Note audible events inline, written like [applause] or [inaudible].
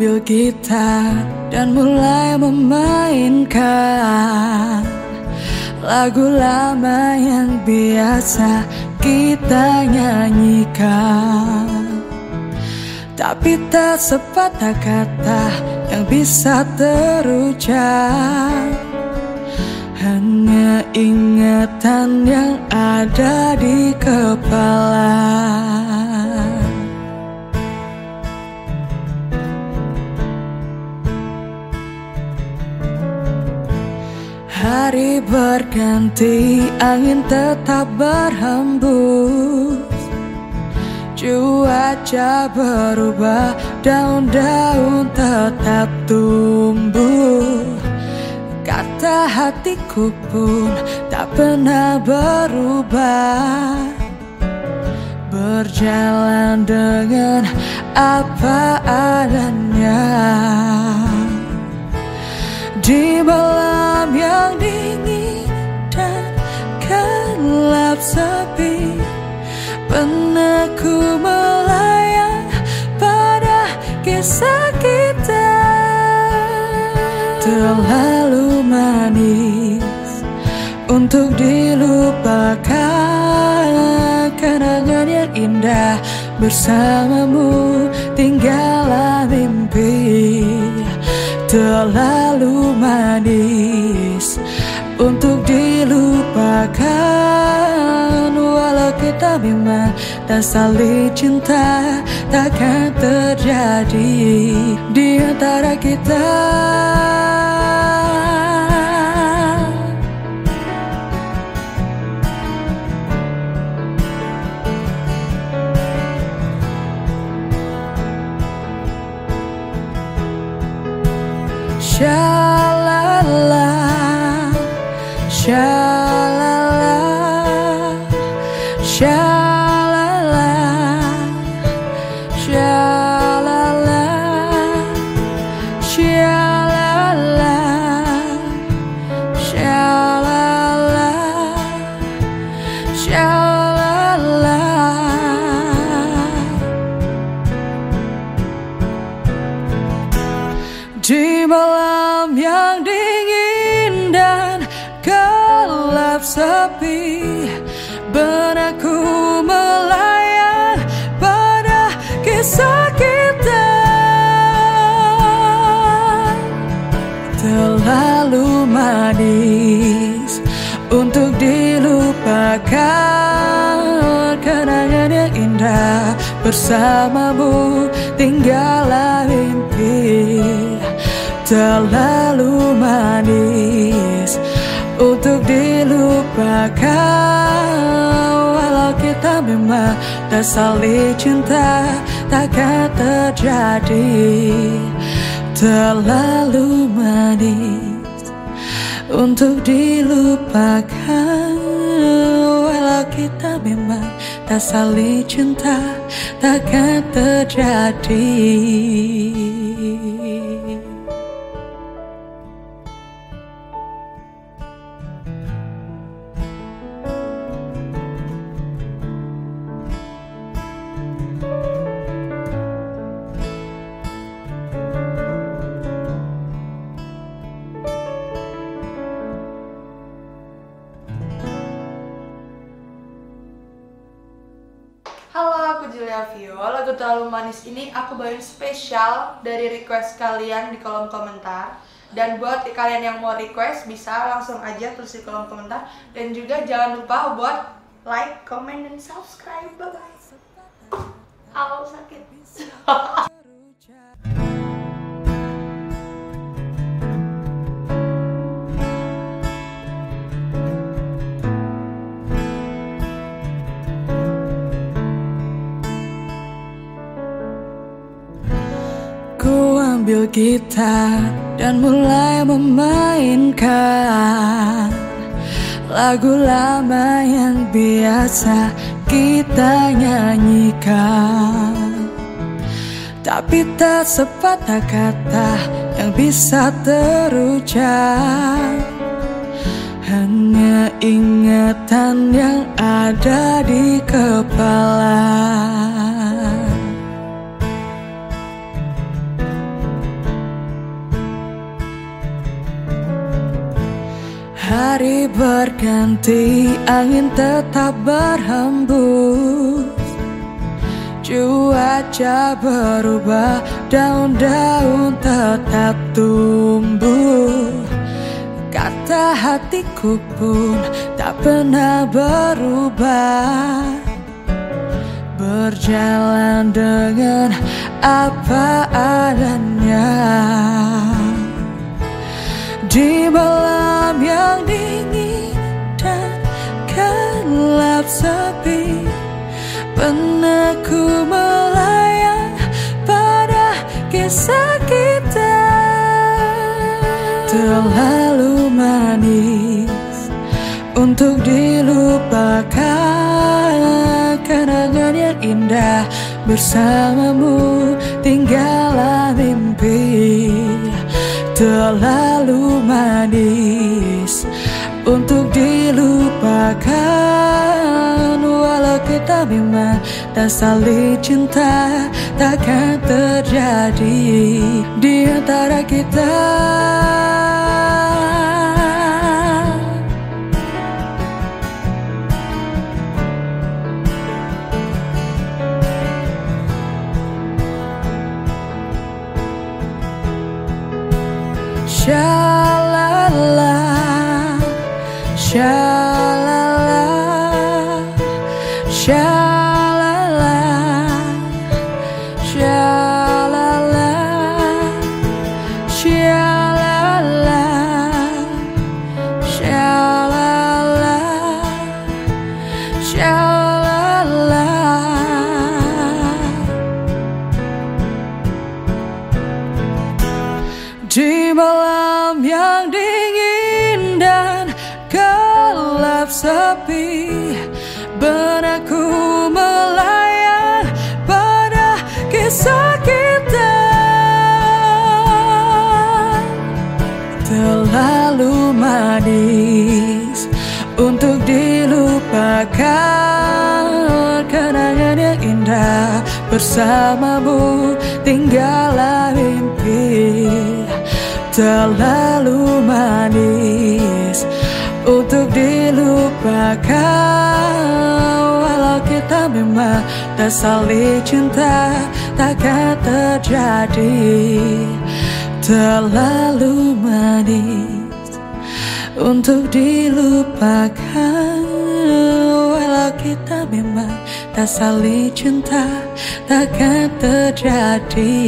Ku ambil gitar dan mulai memainkan Lagu lama yang biasa kita nyanyikan. Tapi tak sepatah kata yang bisa terucap. Hanya ingatan yang ada di kepala Hari berganti, angin tetap berhembus. Cuaca berubah, daun-daun tetap tumbuh. Kata hatiku pun tak pernah berubah. Berjalan dengan apa adanya Di malam yang dingin dan gelap sepi. Pernah ku melayang pada kisah kita. Terlalu manis untuk dilupakan. Kenangan yang indah bersamamu tinggallah mimpi. Terlalu manis untuk dilupakan. Walau kita memang tak saling cinta Takkan terjadi di antara kita. Shalala, shalala, shalala, shalala, shalala, shalala, shalala. Di sepi Benakku melayang pada kisah kita. Terlalu manis untuk dilupakan. Kenangan yang indah bersamamu tinggallah mimpi. Terlalu dilupakan Walau kita memang tak saling cinta Takkan terjadi. Terlalu manis untuk dilupakan. Walau kita memang tak saling cinta Takkan terjadi Julia Vio. Lagu Terlalu Manis ini aku bawain spesial dari request kalian di kolom komentar. Dan buat kalian yang mau request bisa langsung aja tulis di kolom komentar. Dan juga jangan lupa buat like, comment, dan subscribe. Bye bye. Au sakit. [laughs] Ku ambil gitar dan mulai memainkan Lagu lama yang biasa kita nyanyikan. Tapi tak sepatah kata yang bisa terucap. Hanya ingatan yang ada di kepala berganti, angin tetap berhembus. Cuaca berubah, daun-daun tetap tumbuh. Kata hatiku pun tak pernah berubah. Berjalan dengan apa adanya. Di malam yang dingin sepi. Pernah ku melayang pada kisah kita. Terlalu manis untuk dilupakan. Kenangan yang indah bersamamu tinggallah mimpi. Terlalu kita memang tak saling cinta Takkan terjadi di antara kita. Shalala, shalala, yang dingin dan gelap sepi Benakku melayang pada kisah kita. Terlalu manis untuk dilupakan. Kenangan yang indah bersamamu tinggallah mimpi. Terlalu manis untuk dilupakan kita memang tak saling cinta Takkan terjadi. Terlalu manis untuk dilupakan. Walau kita memang tak saling cinta Takkan terjadi